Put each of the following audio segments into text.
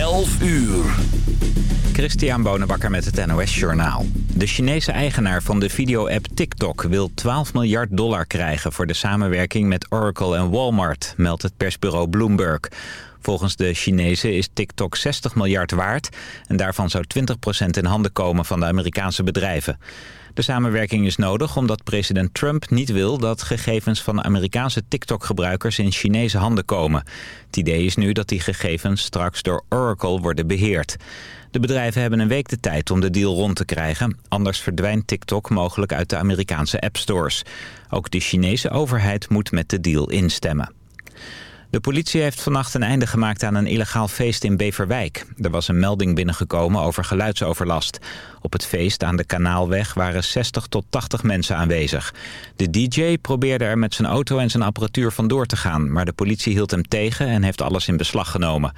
11 uur. Christian Bonenbakker met het NOS Journaal. De Chinese eigenaar van de video-app TikTok wil 12 miljard dollar krijgen... voor de samenwerking met Oracle en Walmart, meldt het persbureau Bloomberg. Volgens de Chinezen is TikTok 60 miljard waard... en daarvan zou 20% in handen komen van de Amerikaanse bedrijven. De samenwerking is nodig omdat president Trump niet wil dat gegevens van Amerikaanse TikTok-gebruikers in Chinese handen komen. Het idee is nu dat die gegevens straks door Oracle worden beheerd. De bedrijven hebben een week de tijd om de deal rond te krijgen. Anders verdwijnt TikTok mogelijk uit de Amerikaanse appstores. Ook de Chinese overheid moet met de deal instemmen. De politie heeft vannacht een einde gemaakt aan een illegaal feest in Beverwijk. Er was een melding binnengekomen over geluidsoverlast. Op het feest aan de Kanaalweg waren 60 tot 80 mensen aanwezig. De DJ probeerde er met zijn auto en zijn apparatuur vandoor te gaan... maar de politie hield hem tegen en heeft alles in beslag genomen.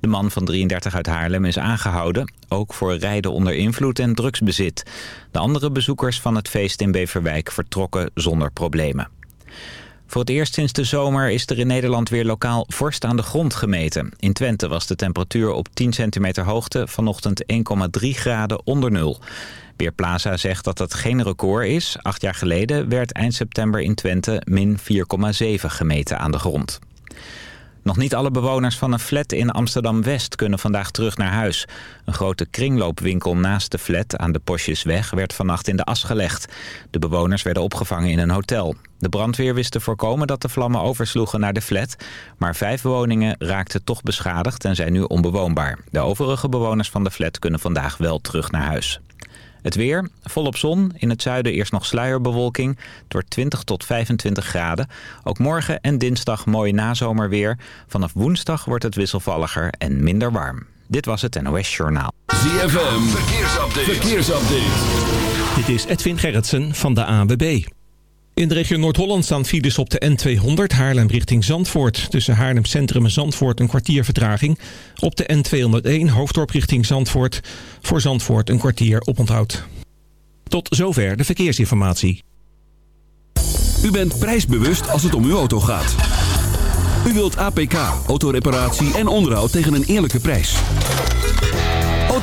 De man van 33 uit Haarlem is aangehouden, ook voor rijden onder invloed en drugsbezit. De andere bezoekers van het feest in Beverwijk vertrokken zonder problemen. Voor het eerst sinds de zomer is er in Nederland weer lokaal vorst aan de grond gemeten. In Twente was de temperatuur op 10 centimeter hoogte vanochtend 1,3 graden onder nul. Weerplaza zegt dat dat geen record is. Acht jaar geleden werd eind september in Twente min 4,7 gemeten aan de grond. Nog niet alle bewoners van een flat in Amsterdam-West kunnen vandaag terug naar huis. Een grote kringloopwinkel naast de flat aan de Posjesweg werd vannacht in de as gelegd. De bewoners werden opgevangen in een hotel. De brandweer wist te voorkomen dat de vlammen oversloegen naar de flat. Maar vijf woningen raakten toch beschadigd en zijn nu onbewoonbaar. De overige bewoners van de flat kunnen vandaag wel terug naar huis. Het weer, volop zon. In het zuiden eerst nog sluierbewolking. Door 20 tot 25 graden. Ook morgen en dinsdag mooi nazomerweer. Vanaf woensdag wordt het wisselvalliger en minder warm. Dit was het NOS Journaal. ZFM, verkeersupdate. verkeersupdate. Dit is Edwin Gerritsen van de ANWB. In de regio Noord-Holland staan files op de N200 Haarlem richting Zandvoort. Tussen Haarlem Centrum en Zandvoort een kwartier vertraging. Op de N201 Hoofddorp richting Zandvoort. Voor Zandvoort een kwartier oponthoud. Tot zover de verkeersinformatie. U bent prijsbewust als het om uw auto gaat. U wilt APK, autoreparatie en onderhoud tegen een eerlijke prijs.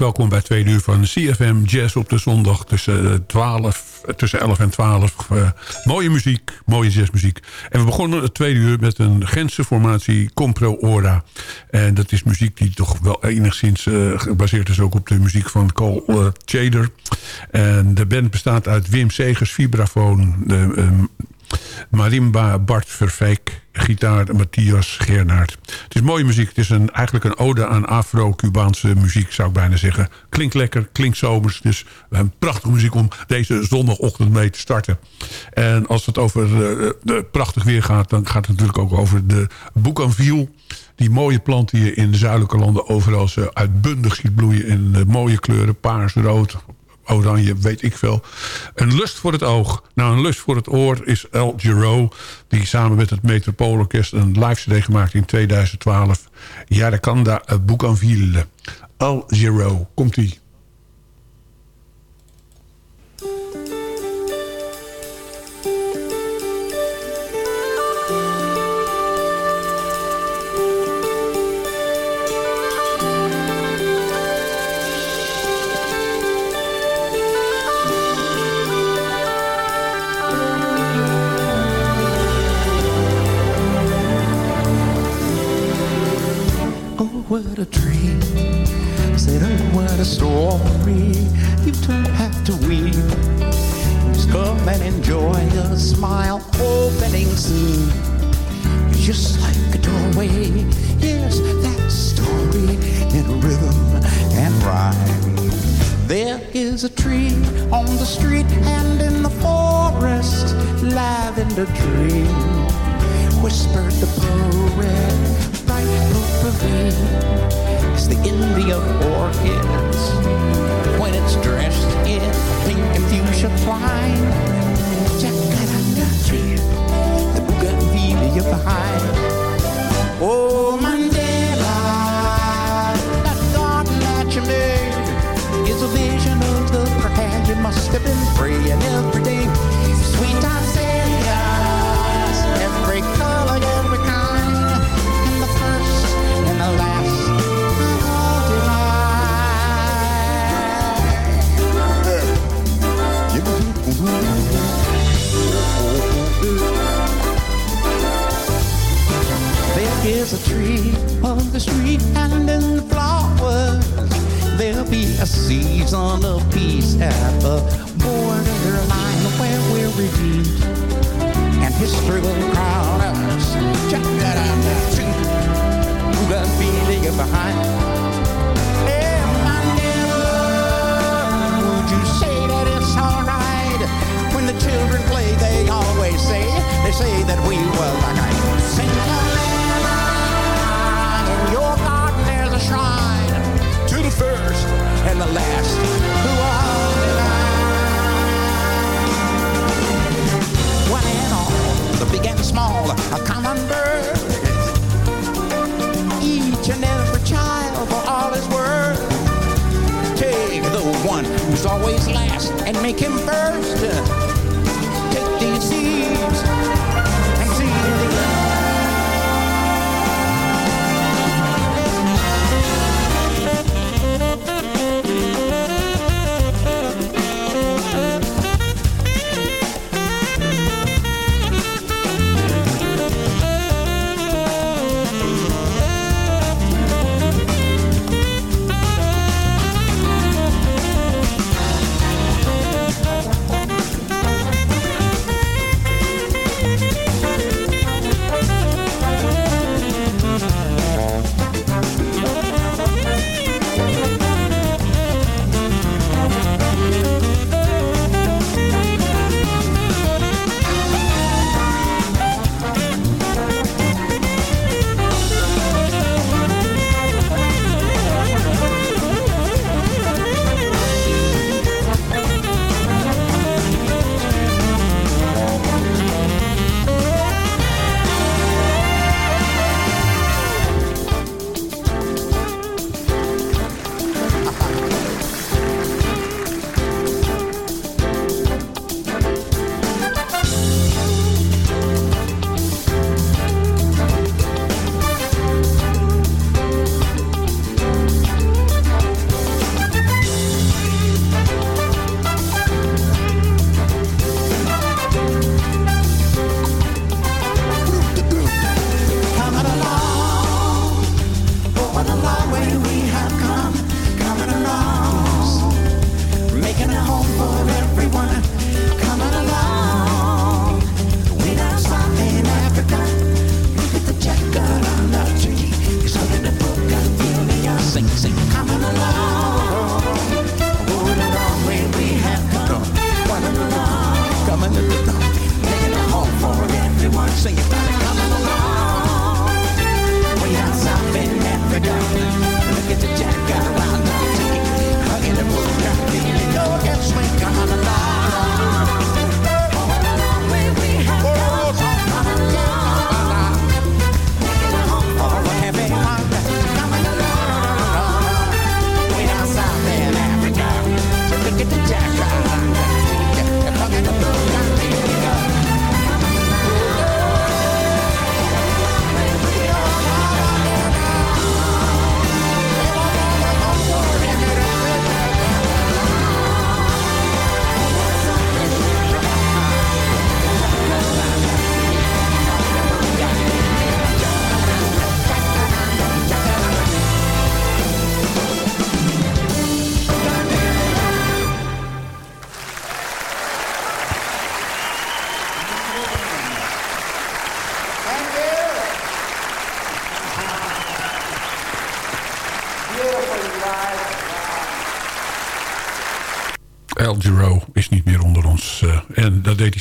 Welkom bij tweede uur van CFM Jazz op de zondag tussen, 12, tussen 11 en 12. Uh, mooie muziek, mooie jazzmuziek. En we begonnen het tweede uur met een Gentse formatie Compro Ora. En dat is muziek die toch wel enigszins uh, gebaseerd is ook op de muziek van Cole uh. En de band bestaat uit Wim Segers, vibrafoon, de, um, marimba Bart Verveek, gitaar Matthias Gernaert. Het is mooie muziek. Het is een, eigenlijk een ode aan Afro-Cubaanse muziek, zou ik bijna zeggen. Klinkt lekker, klinkt zomers. Dus een prachtige muziek om deze zondagochtend mee te starten. En als het over uh, de prachtig weer gaat... dan gaat het natuurlijk ook over de bougainville. Die mooie plant die je in de zuidelijke landen overal uitbundig ziet bloeien... in uh, mooie kleuren, paars, rood, oranje, weet ik veel. Een lust voor het oog. Nou, een lust voor het oor is El Giro... die samen met het Metropoolorkest een live cd gemaakt in 2012. Yarakanda Bougainville. El Giro, komt-ie. A story. You don't have to weep. Just come and enjoy a smile opening scene. It's just like a doorway. Yes, that story in rhythm and rhyme. There is a tree on the street and in the forest. Lavender dream. Whispered the poet it's the envy of orchids when it's dressed in pink and fuchsia twine. Jacaranda the bougainvillea behind. Oh, Mandela, that garden that you made is a vision of the prayer you must have been praying every day. Sweet Isaiah, tree on the street and in the flowers. There'll be a season of peace at the borderline where we're redeemed. And history will crown us. Check that out too. Who got feeling behind? Hey, Mandela, would you say that it's alright? When the children play, they always say, they say that we were like I sing first and the last who are divine. One and all, the big and small, a common bird. Each and every child for all his worth. Take the one who's always last and make him first.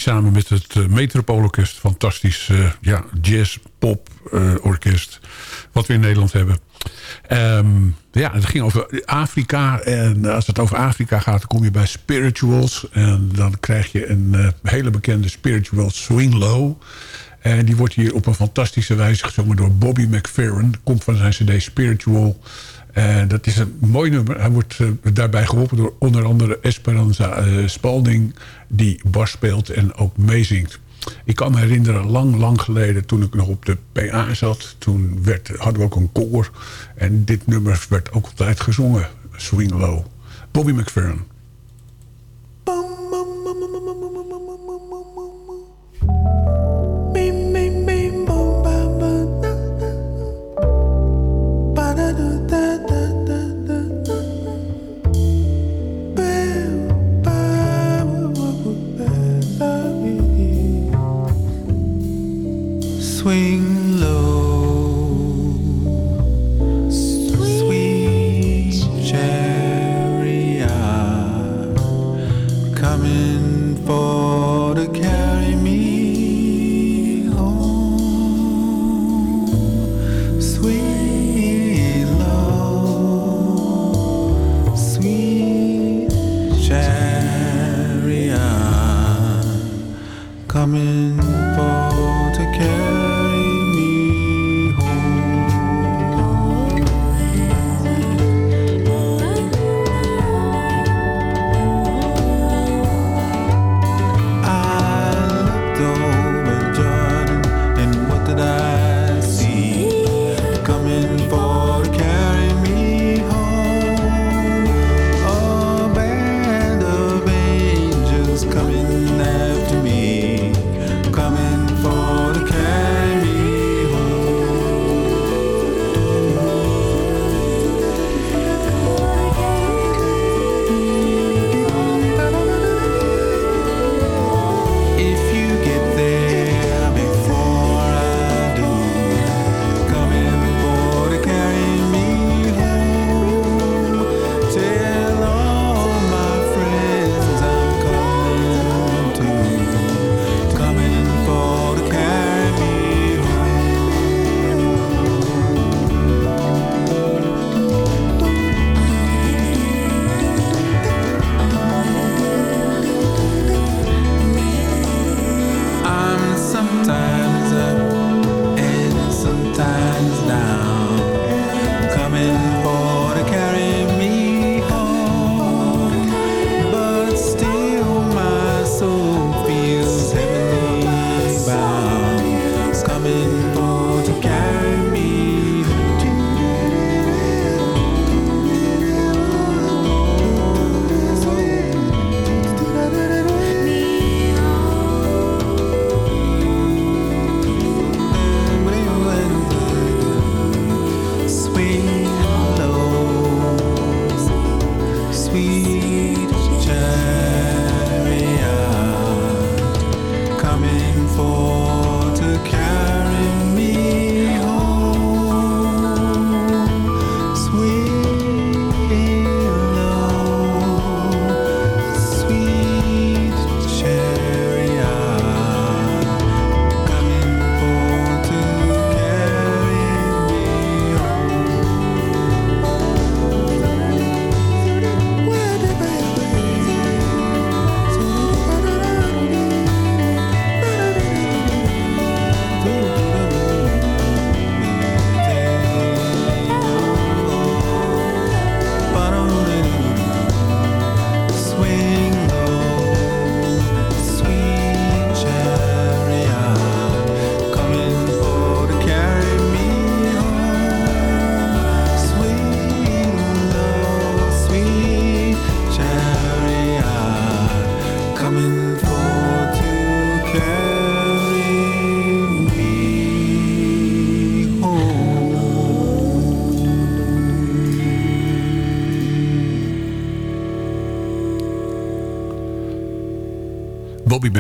Samen met het uh, Metropoolorkest. Fantastisch eh, ja, jazz, pop eh, orkest. Wat we in Nederland hebben. Ehm, ja, het ging over Afrika. En als het over Afrika gaat, kom je bij spirituals. En dan krijg je een eh, hele bekende spiritual Swing Low. En die wordt hier op een fantastische wijze gezongen door Bobby McFerrin. Komt van zijn cd Spiritual. En dat is een mooi nummer. Hij wordt eh, daarbij geholpen door onder andere Esperanza eh, Spalding... die bas speelt en ook meezingt. Ik kan me herinneren, lang, lang geleden... toen ik nog op de PA zat... toen werd, hadden we ook een koor. En dit nummer werd ook altijd gezongen. Swing Low. Bobby McFerrin.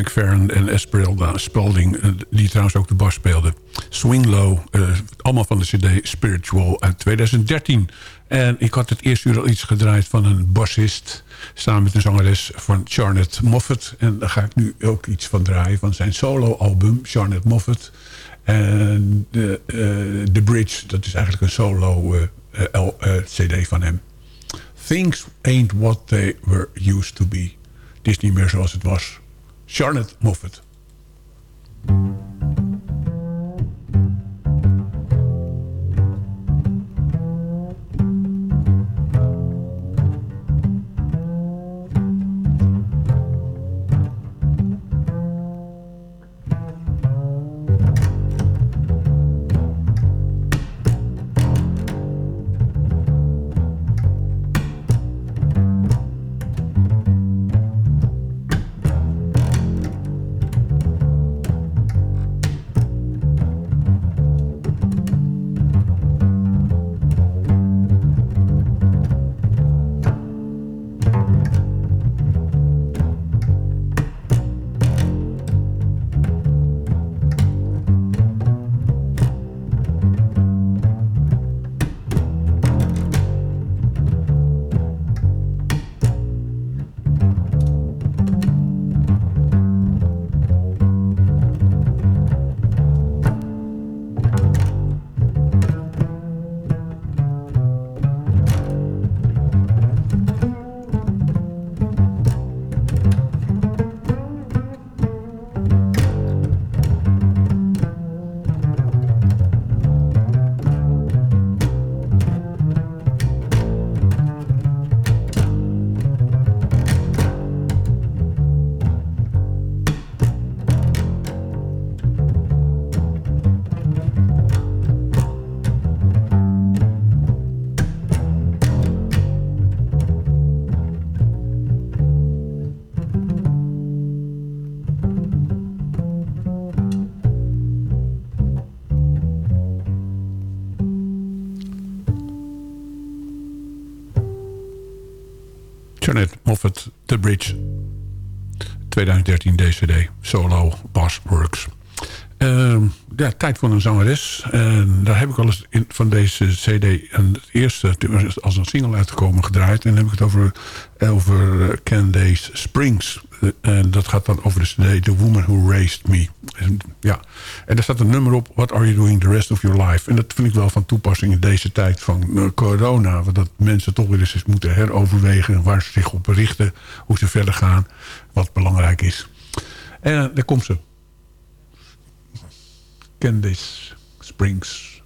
McFerrin en Esmeralda Spalding... eh, die trouwens ook de bas speelden. Swing Low, eh, allemaal van de cd Spiritual uit 2013. En ik had het eerste uur al iets gedraaid van een bassist... samen met een zangeres van Charlotte Moffat. En daar ga ik nu ook iets van draaien van zijn solo-album, Charlotte Moffat... En de, eh, The Bridge, dat is eigenlijk een solo eh, eh, L- eh, cd van hem. Things ain't what they were used to be. Het is niet meer zoals het was. Charlotte Moffat. Moffat, The Bridge. 2013 DCD, solo, Bass Works. Ehm, ja, tijd voor een zangeres. En daar heb ik al eens in, van deze cd een, het eerste als een single uitgekomen gedraaid. En dan heb ik het over, over eh, Candace Springs. Eh, En dat gaat dan over de cd The Woman Who Raised Me. En, ja. en daar staat een nummer op, What Are You Doing The Rest Of Your Life? En dat vind ik wel van toepassing in deze tijd van eh, corona. Want dat mensen toch weer eens moeten heroverwegen... waar ze zich op richten, hoe ze verder gaan, wat belangrijk is. En eh, daar komt ze. Candice Springs.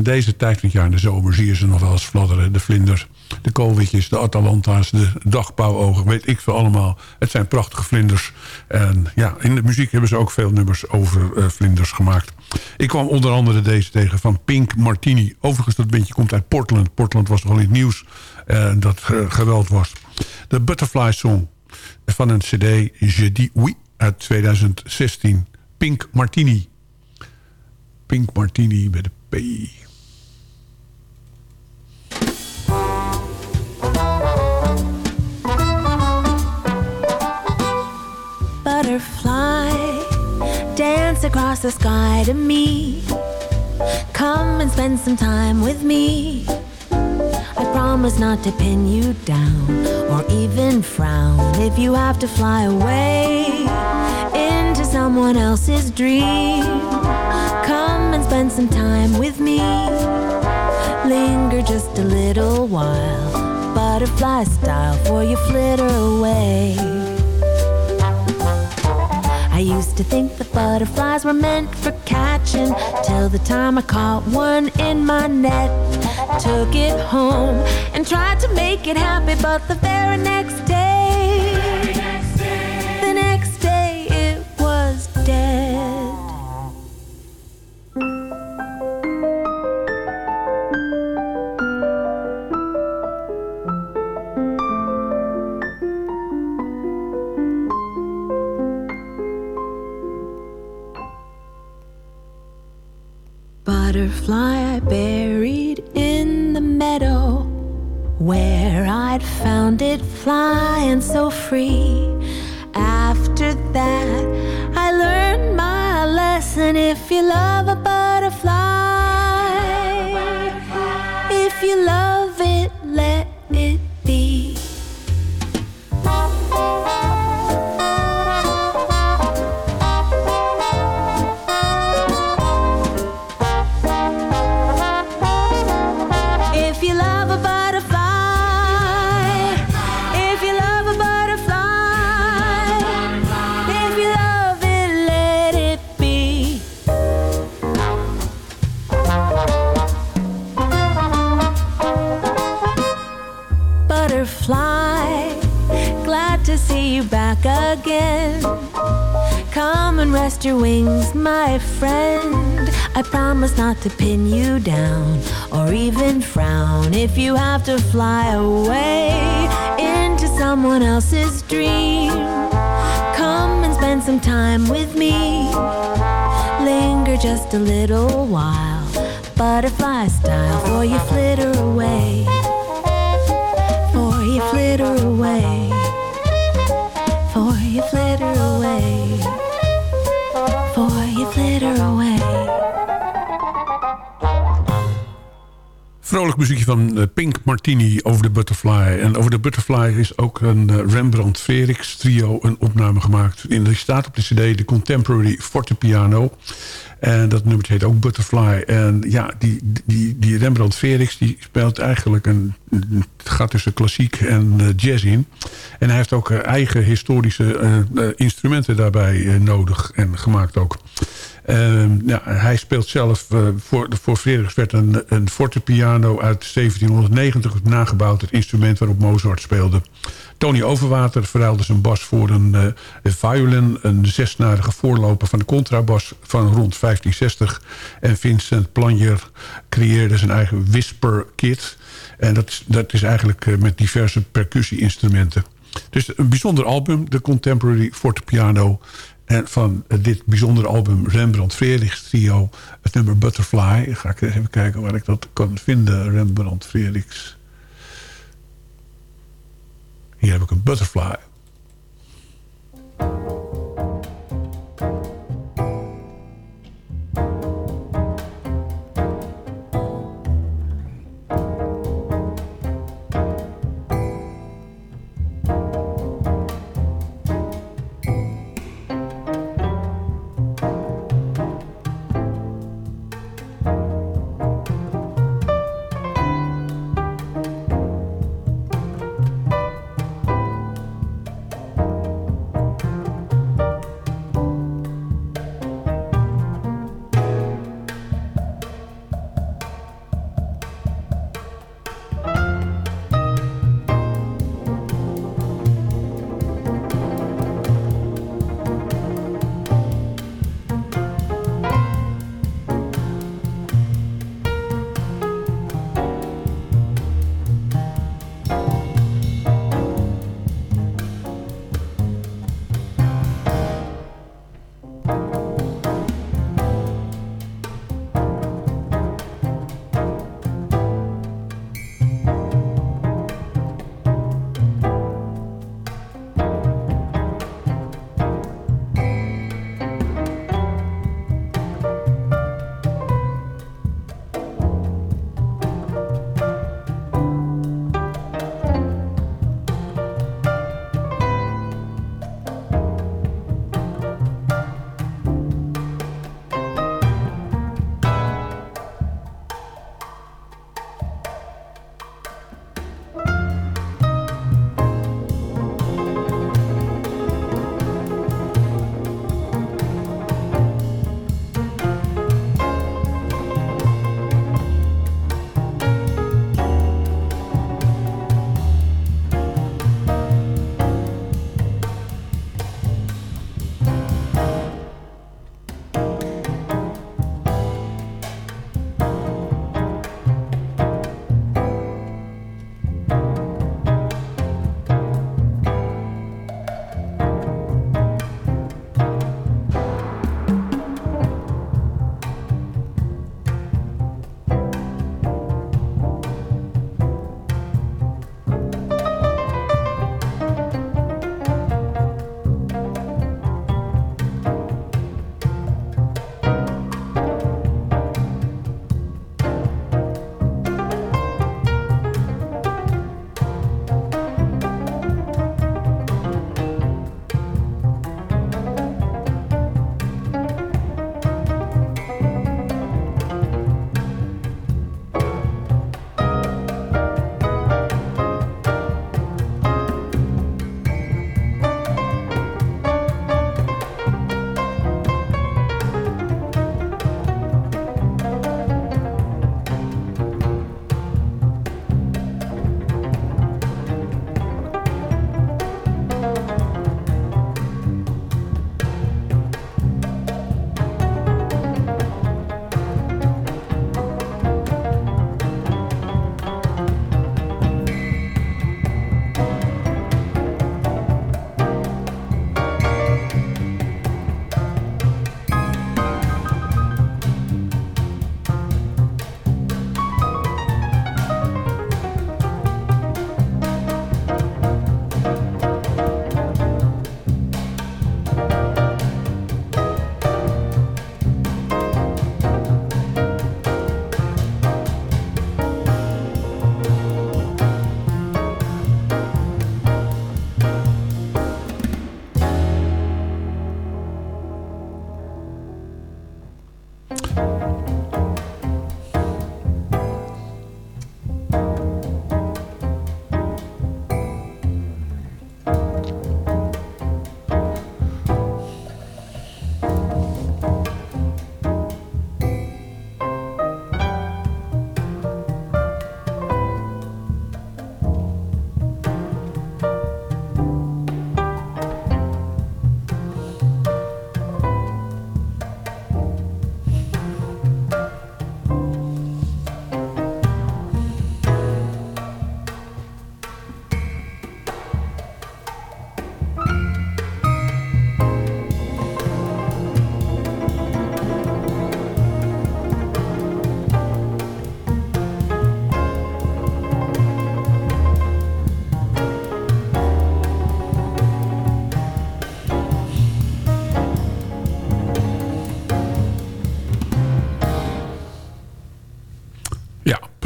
In deze tijd van het jaar in de zomer zie je ze nog wel eens fladderen. De vlinders, de koolwitjes, de atalanta's, de dagpauwogen. Weet ik veel allemaal. Het zijn prachtige vlinders. En ja, in de muziek hebben ze ook veel nummers over uh, vlinders gemaakt. Ik kwam onder andere deze tegen van Pink Martini. Overigens, dat bandje komt uit Portland. Portland was toch al in het nieuws uh, dat geweld was. De Butterfly Song van een cd Je dis oui uit 2016. Pink Martini. Pink Martini met de P. across the sky to me. Come and spend some time with me. I promise not to pin you down or even frown if you have to fly away into someone else's dream. Come and spend some time with me. Linger just a little while, butterfly style, for you flitter away. I used to think the butterflies were meant for catching till the time I caught one in my net. Took it home and tried to make it happy, but the very next back again. Come and rest your wings, my friend. I promise not to pin you down or even frown if you have to fly away into someone else's dream. Come and spend some time with me. Linger just a little while, butterfly style, for you flitter away. For you flitter away. Vrolijk muziekje van eh, Pink Martini over de Butterfly. En over de Butterfly is ook een eh, Rembrandt Verix trio een opname gemaakt. In die staat op de cd de Contemporary Fortepiano. En dat nummer heet ook Butterfly. En ja, die, die, die Rembrandt Verix die speelt eigenlijk een... Het gaat tussen klassiek en eh, jazz in. En hij heeft ook eigen historische instrumenten daarbij nodig en gemaakt ook. Ehm, ja, hij speelt zelf, eh, voor, voor werd een, een fortepiano uit 1790 nagebouwd. Het instrument waarop Mozart speelde. Tony Overwater verruilde zijn bas voor een, eh, violin. Een zesnarige voorloper van de contrabas van rond 1560. En Vincent Planjer creëerde zijn eigen Whisper Kit. En dat dat is eigenlijk eh, met diverse percussie-instrumenten. Dus een bijzonder album, de Contemporary Fortepiano. En van dit bijzondere album Rembrandt Frerichs trio... het nummer Butterfly. Ga ik even kijken waar ik dat kan vinden. Rembrandt Frerichs. Hier heb ik een Butterfly.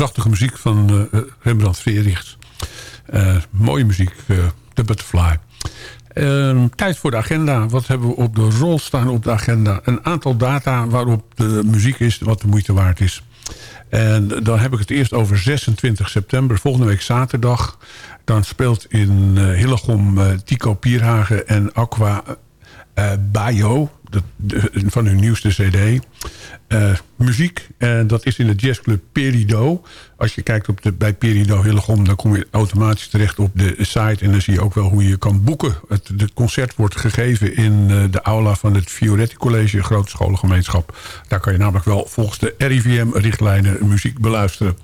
Prachtige muziek van uh, Rembrandt Veericht. mooie muziek, The Butterfly. Ehm, tijd voor de agenda. Wat hebben we op de rol staan op de agenda? Een aantal data waarop de muziek is wat de moeite waard is. En dan heb ik het eerst over 26 september, volgende week zaterdag. Dan speelt in Hillegom uh, Tico Pierhagen en Aqua uh, van hun nieuwste cd. Uh, muziek, en dat is in de jazzclub Perido. Als je kijkt op de, bij Perido Hillegom... dan kom je automatisch terecht op de site... en dan zie je ook wel hoe je kan boeken. Het, concert wordt gegeven in uh, de aula van het Fioretti College... grote scholengemeenschap. Daar kan je namelijk wel volgens de RIVM-richtlijnen muziek beluisteren.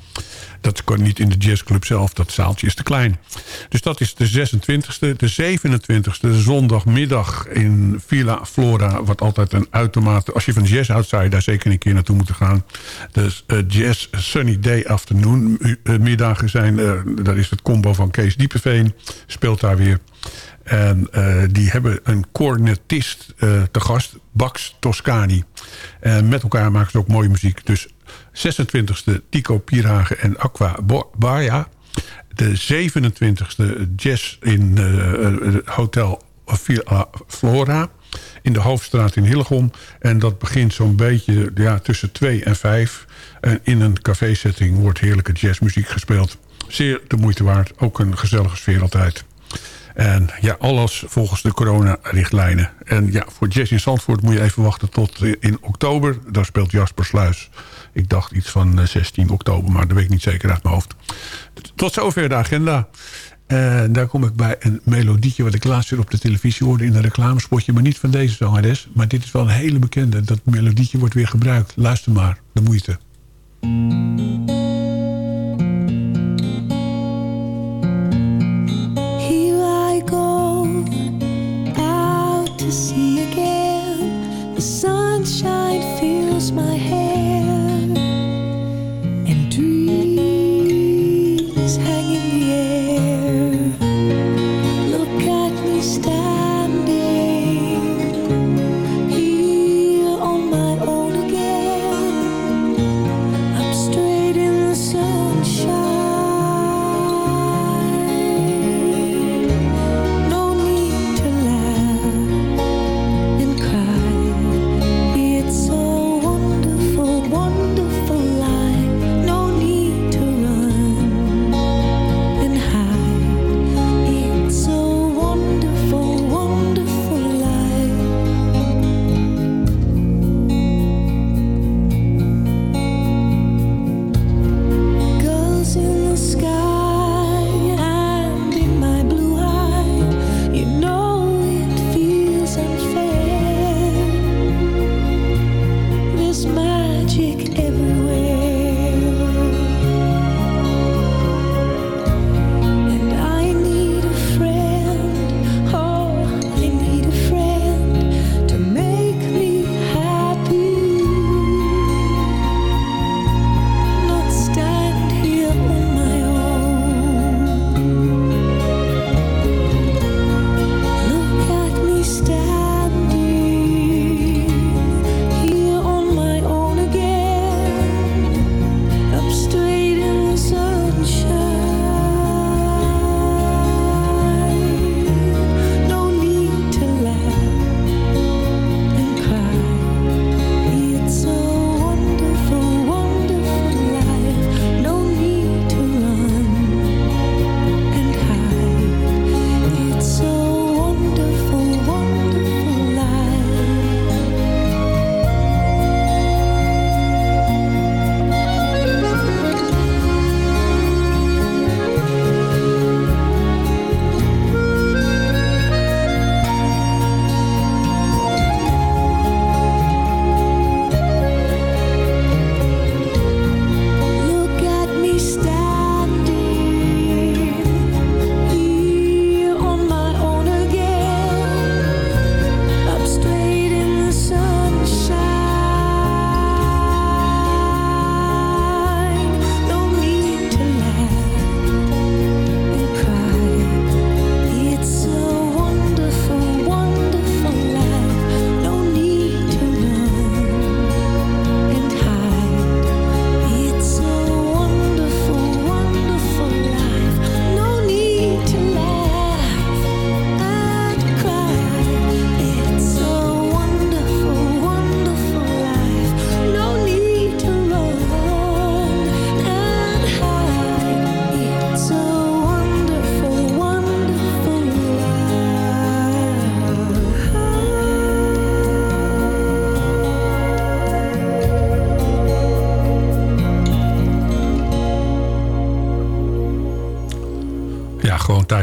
Dat kan niet in de jazzclub zelf, dat zaaltje is te klein. Dus dat is de 26e. De 27e, de zondagmiddag in Villa Flora... wat altijd een uitermate... als je van jazz houdt, daar zeker een keer naartoe moeten gaan. Dus uh, Jazz Sunny Day Afternoon uh, middagen zijn... Uh, daar is het combo van Kees Diepeveen, speelt daar weer... En die hebben een cornetist te gast, Bax Toscani. En met elkaar maken ze ook mooie muziek. Dus 26e Tico Pierhagen en Aqua Baia. De 27e Jazz in uh, Hotel Villa Flora. In de Hoofdstraat in Hillegom. En dat begint zo'n beetje ja, tussen 2 en 5. En in een cafésetting wordt heerlijke jazzmuziek gespeeld. Zeer de moeite waard. Ook een gezellige sfeer altijd. En ja, alles volgens de coronarichtlijnen. En ja, voor Jazz in Zandvoort moet je even wachten tot in oktober. Daar speelt Jasper Sluis. Ik dacht iets van 16 oktober, maar dat weet ik niet zeker uit mijn hoofd. Tot zover de agenda. En daar kom ik bij een melodietje wat ik laatst weer op de televisie hoorde in een reclamespotje. Maar niet van deze zangeres. Maar dit is wel een hele bekende. Dat melodietje wordt weer gebruikt. Luister maar, de moeite.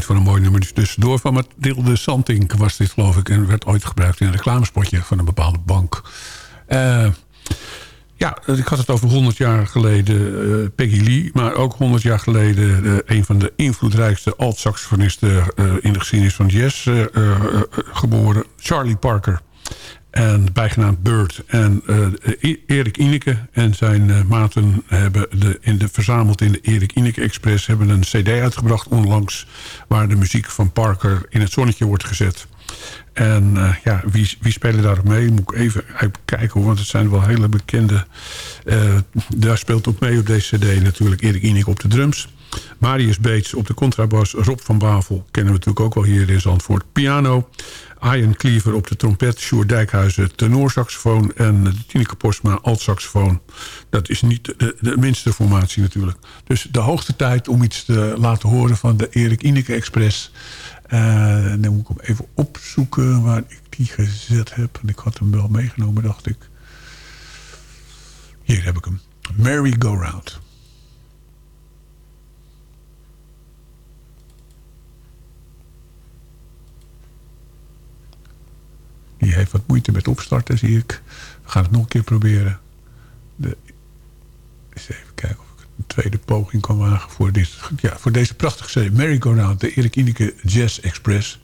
Voor een mooi nummer tussendoor. Van Mathilde Santink was dit geloof ik. En werd ooit gebruikt in een reclamespotje van een bepaalde bank. Uh, ja, ik had het over 100 jaar geleden uh, Peggy Lee. Maar ook 100 jaar geleden uh, een van de invloedrijkste alt-saxofonisten... In de geschiedenis van jazz geboren. Charlie Parker. En bijgenaamd Bird. En Erik Ineke en zijn maten hebben de, in de, verzameld in de Erik Ineke Express... hebben een cd uitgebracht onlangs... waar de muziek van Parker in het zonnetje wordt gezet... En uh, ja, wie, wie spelen daar mee? Moet ik even kijken, want het zijn wel hele bekende... Daar speelt ook mee op deze cd natuurlijk Erik Inik op de drums. Marius Beets op de contrabas. Rob van Bavel kennen we natuurlijk ook wel hier in Zandvoort. Piano. Ian Cleaver op de trompet. Sjoerd Dijkhuizen tenorsaxofoon. En Tineke Postma altsaxofoon. Dat is niet de, minste formatie natuurlijk. Dus de hoogste tijd om iets te laten horen van de Erik Ineke Express... Uh, dan moet ik hem even opzoeken waar ik die gezet heb. En ik had hem wel meegenomen, dacht ik. Hier heb ik hem. Merry Go Round. Die heeft wat moeite met opstarten, zie ik. We gaan het nog een keer proberen. De, eens even kijken een tweede poging kan wagen voor, dit, ja, voor deze prachtige CD. Merry Go Round, de Erik Ineke Jazz Express.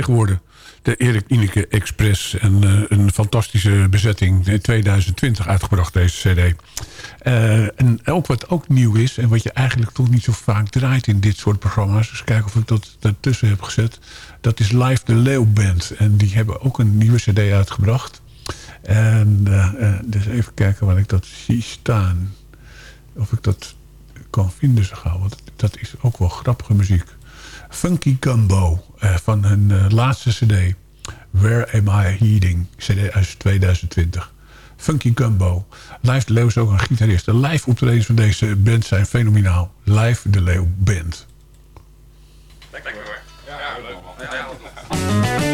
Geworden. De Erik Ineke Express. En eh, een fantastische bezetting. In 2020 uitgebracht deze cd. Eh, en ook wat ook nieuw is... en wat je eigenlijk toch niet zo vaak draait in dit soort programma's... dus kijken of ik dat daartussen heb gezet... dat is Live de Leeuw Band. En die hebben ook een nieuwe cd uitgebracht. En uh, dus even kijken waar ik dat zie staan. Of ik dat kan vinden zo gauw. Want dat is ook wel grappige muziek. Funky Gumbo van hun uh, laatste cd. Where Am I Heeding? cd uit 2020. Funky Gumbo. Live de Leeuw is ook een gitarist. De live optredens van deze band zijn fenomenaal. Live de Leeuw Band. Lekker hoor. Ja, leuk man. Ja,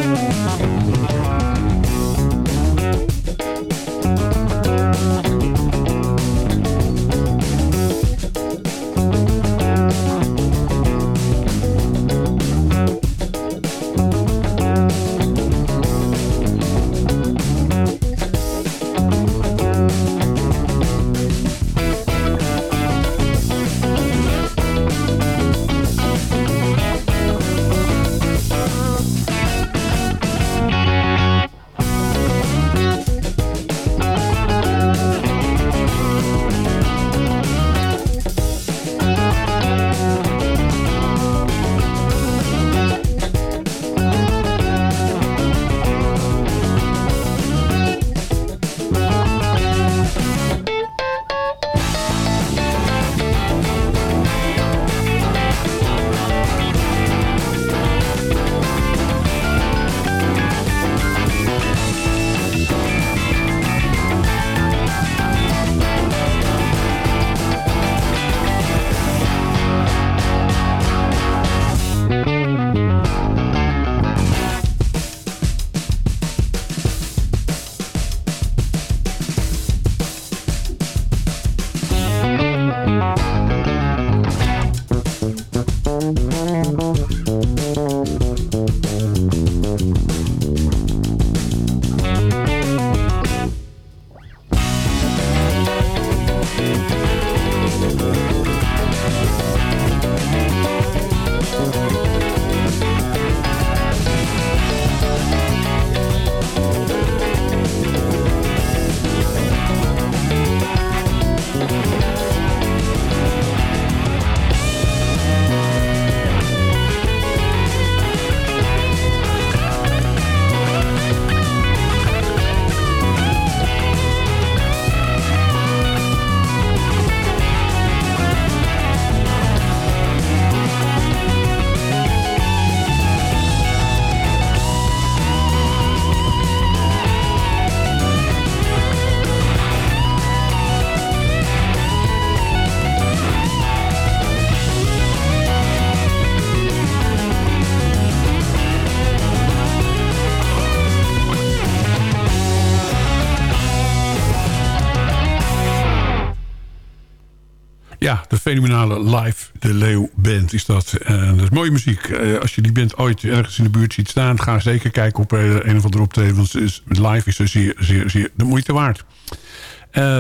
de fenomenale Live de Leeuw Band is dat. En dat is mooie muziek. Eh, als je die band ooit ergens in de buurt ziet staan... ga zeker kijken op eh, een of andere optreden. Want live is er zeer, zeer, zeer de moeite waard.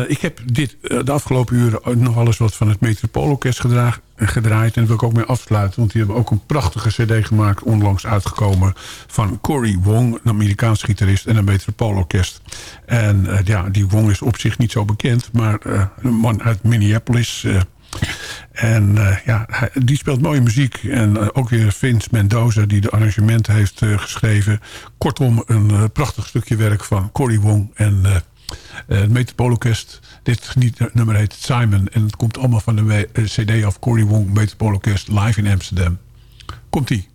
Ik heb dit de afgelopen uren nog wel wat van het Metropoolorkest gedraaid. En daar wil ik ook mee afsluiten. Want die hebben ook een prachtige cd gemaakt. Onlangs uitgekomen van Cory Wong. Een Amerikaans gitarist en een Metropoolorkest. En ja, die Wong is op zich niet zo bekend. Maar een man uit Minneapolis... En uh, ja, die speelt mooie muziek. En uh, ook weer Vince Mendoza die de arrangementen heeft uh, geschreven. Kortom, een prachtig stukje werk van Cory Wong en het Metropoolorkest. Dit nummer heet Simon. En het komt allemaal van de cd of Cory Wong Metropoolorkest live in Amsterdam. Komt-ie.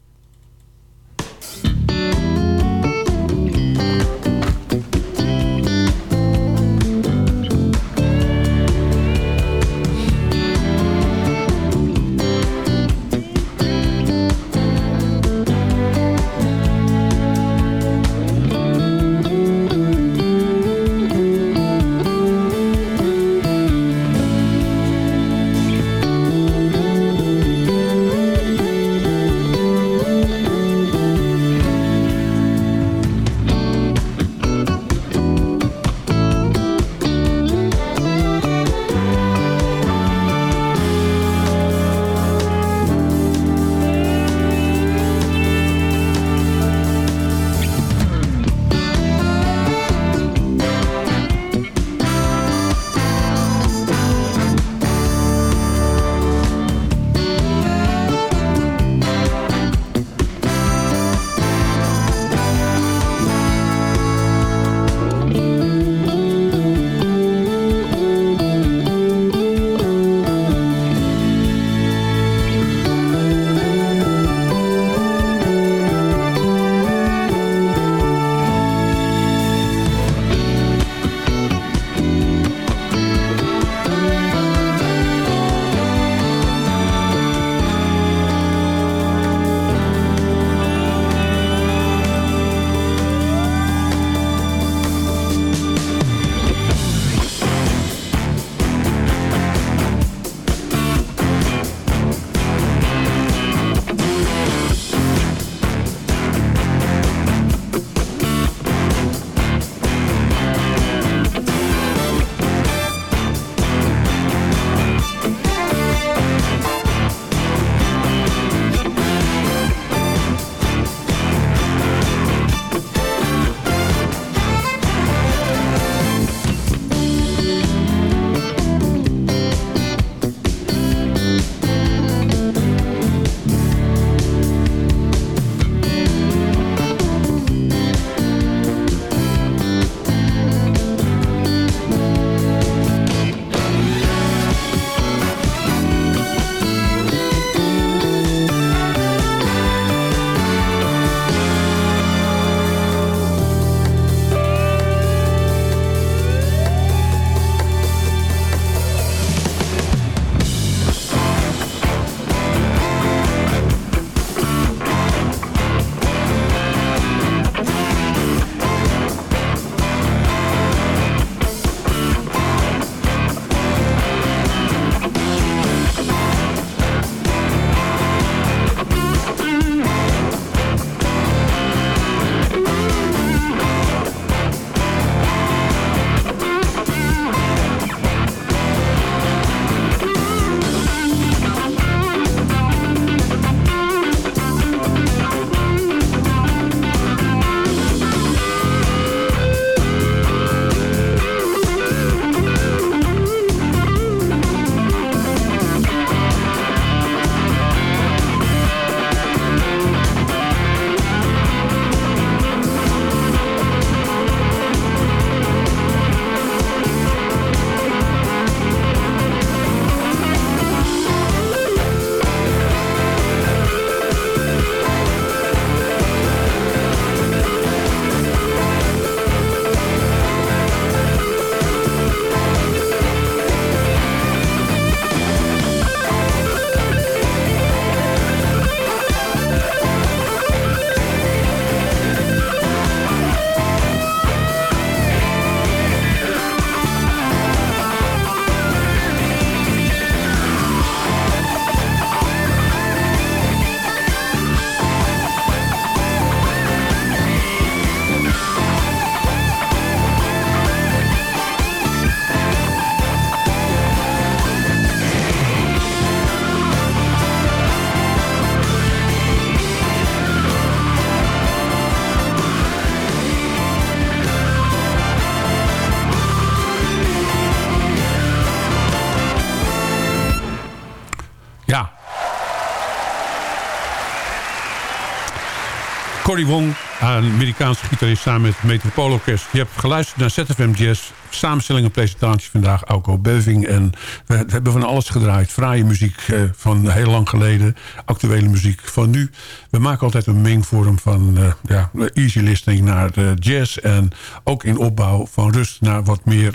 Cory Wong, Amerikaanse gitarist samen met het Metropoolorkest. Je hebt geluisterd naar ZFM Jazz. Samenstelling en presentatie vandaag, Auko Beuving. En we hebben van alles gedraaid. Fraaie muziek eh, van heel lang geleden. Actuele muziek van nu. We maken altijd een mengvorm van eh, ja, easy listening naar de jazz. En ook in opbouw van rust naar wat meer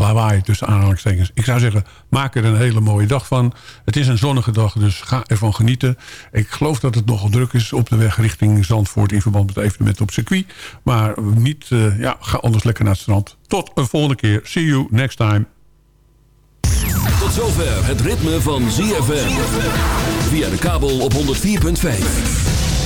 lawaai tussen aanhalingstekens. Ik zou zeggen, maak er een hele mooie dag van. Het is een zonnige dag, dus ga ervan genieten. Ik geloof dat het nogal druk is op de weg richting Zandvoort... in verband met het evenement op circuit. Maar niet, eh, ja, ga anders lekker naar het strand. Tot een volgende keer. See you next time. Tot zover het ritme van ZFM. Via de kabel op 104.5.